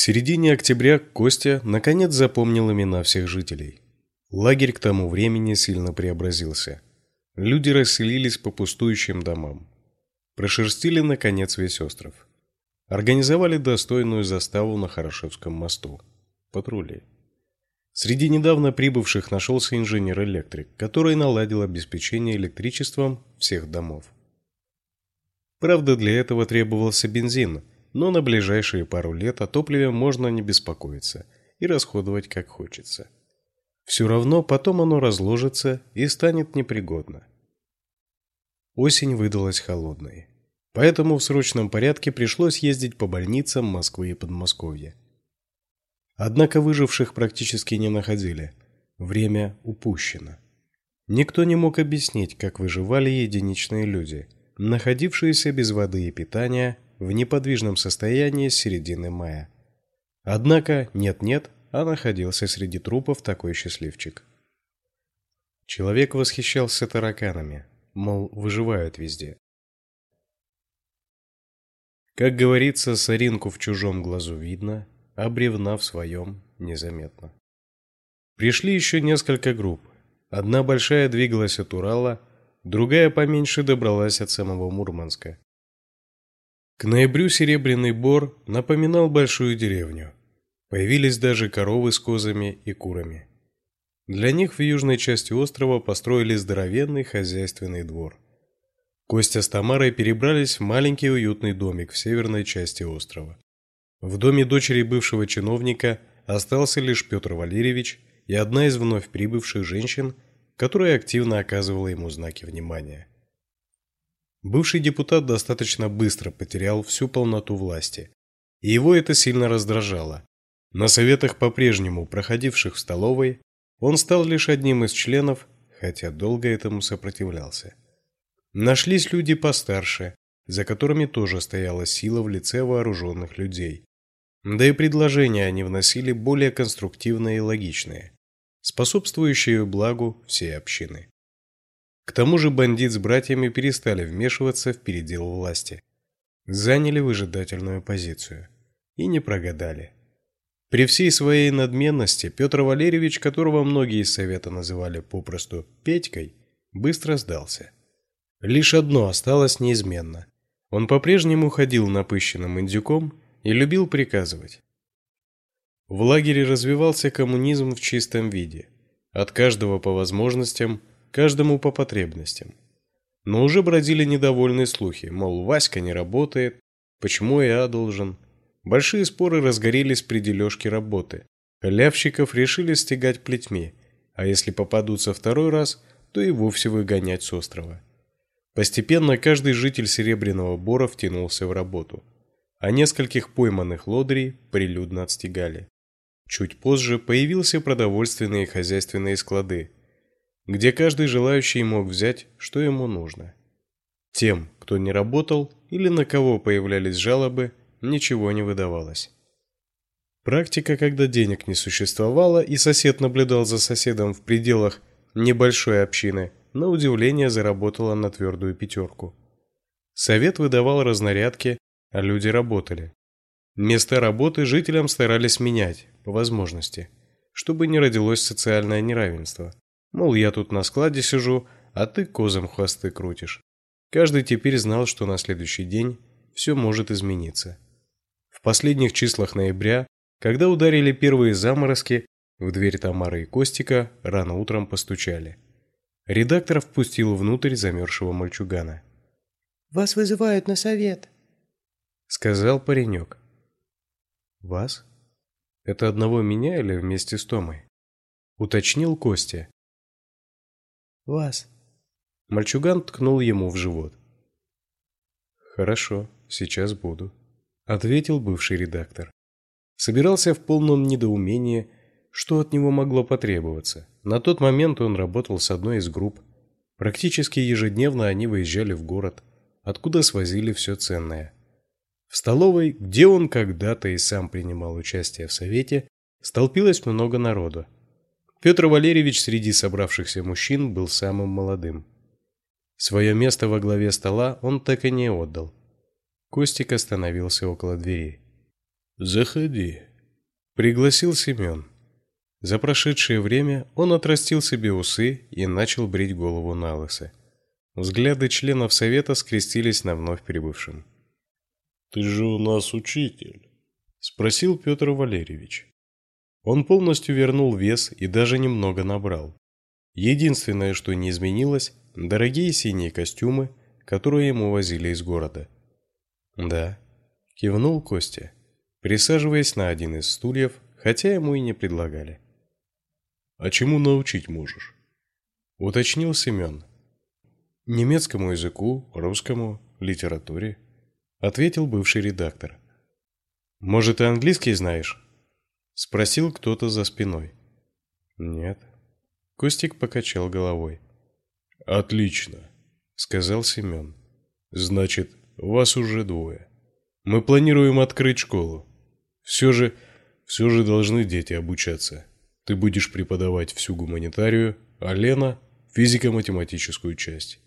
середине октября Костя наконец запомнил имена всех жителей. Лагерь к тому времени сильно преобразился. Люди расселились по пустующим домам. Прошерстили наконец весь остров. Организовали достойную заставу на Хорошевском мосту. Патрули. Среди недавно прибывших нашелся инженер-электрик, который наладил обеспечение электричеством всех домов. Правда, для этого требовался бензин, но на ближайшие пару лет о топливе можно не беспокоиться и расходовать как хочется. Все равно потом оно разложится и станет непригодно. Осень выдалась холодной. Поэтому в срочном порядке пришлось ездить по больницам Москвы и Подмосковья. Однако выживших практически не находили. Время упущено. Никто не мог объяснить, как выживали единичные люди, находившиеся без воды и питания в неподвижном состоянии с середины мая. Однако нет-нет, а находился среди трупов такой счастливчик. Человек восхищался тараканами, мол, выживают везде. Как говорится, соринку в чужом глазу видно, а бревна в своем незаметно. Пришли еще несколько групп. Одна большая двигалась от Урала, другая поменьше добралась от самого Мурманска. К ноябрю Серебряный Бор напоминал большую деревню. Появились даже коровы с козами и курами. Для них в южной части острова построили здоровенный хозяйственный двор. Костя с Тамарой перебрались в маленький уютный домик в северной части острова. В доме дочери бывшего чиновника остался лишь Петр Валерьевич и одна из вновь прибывших женщин, которая активно оказывала ему знаки внимания. Бывший депутат достаточно быстро потерял всю полноту власти, и его это сильно раздражало. На советах по-прежнему проходивших в столовой, он стал лишь одним из членов, хотя долго этому сопротивлялся. Нашлись люди постарше, за которыми тоже стояла сила в лице вооруженных людей. Да и предложения они вносили более конструктивные и логичные, способствующие благу всей общины. К тому же бандит с братьями перестали вмешиваться в передел власти. Заняли выжидательную позицию и не прогадали. При всей своей надменности Петр Валерьевич, которого многие из совета называли попросту Петькой, быстро сдался. Лишь одно осталось неизменно. Он по-прежнему ходил напыщенным индюком и любил приказывать. В лагере развивался коммунизм в чистом виде. От каждого по возможностям, каждому по потребностям. Но уже бродили недовольные слухи, мол, Васька не работает, почему я должен – Большие споры разгорелись при дележке работы. Халявщиков решили стегать плетьми, а если попадутся второй раз, то и вовсе выгонять с острова. Постепенно каждый житель Серебряного Бора втянулся в работу, а нескольких пойманных лодырей прилюдно отстегали. Чуть позже появился продовольственные и хозяйственные склады, где каждый желающий мог взять, что ему нужно. Тем, кто не работал или на кого появлялись жалобы, ничего не выдавалось. Практика, когда денег не существовало и сосед наблюдал за соседом в пределах небольшой общины, на удивление заработала на твердую пятерку. Совет выдавал разнарядки, а люди работали. Места работы жителям старались менять, по возможности, чтобы не родилось социальное неравенство. Мол, я тут на складе сижу, а ты козам хвосты крутишь. Каждый теперь знал, что на следующий день все может измениться. В последних числах ноября, когда ударили первые заморозки, в дверь Тамары и Костика рано утром постучали. Редактор впустил внутрь замерзшего мальчугана. «Вас вызывают на совет», — сказал паренек. «Вас? Это одного меня или вместе с Томой?» — уточнил Костя. «Вас». Мальчуган ткнул ему в живот. «Хорошо, сейчас буду» ответил бывший редактор. Собирался в полном недоумении, что от него могло потребоваться. На тот момент он работал с одной из групп. Практически ежедневно они выезжали в город, откуда свозили все ценное. В столовой, где он когда-то и сам принимал участие в совете, столпилось много народу. Петр Валерьевич среди собравшихся мужчин был самым молодым. Свое место во главе стола он так и не отдал. Костик остановился около двери. Заходи, Пригласил Семен. За прошедшее время он отрастил себе усы и начал брить голову на лысо. Взгляды членов совета скрестились на вновь прибывшем. «Ты же у нас учитель», — спросил Петр Валерьевич. Он полностью вернул вес и даже немного набрал. Единственное, что не изменилось, дорогие синие костюмы, которые ему возили из города. «Да», — кивнул Костя, присаживаясь на один из стульев, хотя ему и не предлагали. «А чему научить можешь?» — уточнил Семен. «Немецкому языку, русскому, литературе», — ответил бывший редактор. «Может, и английский знаешь?» — спросил кто-то за спиной. «Нет». Костик покачал головой. «Отлично», — сказал Семен. «Значит, вас уже двое. Мы планируем открыть школу. Все же, все же должны дети обучаться. Ты будешь преподавать всю гуманитарию, а Лена – физико-математическую часть.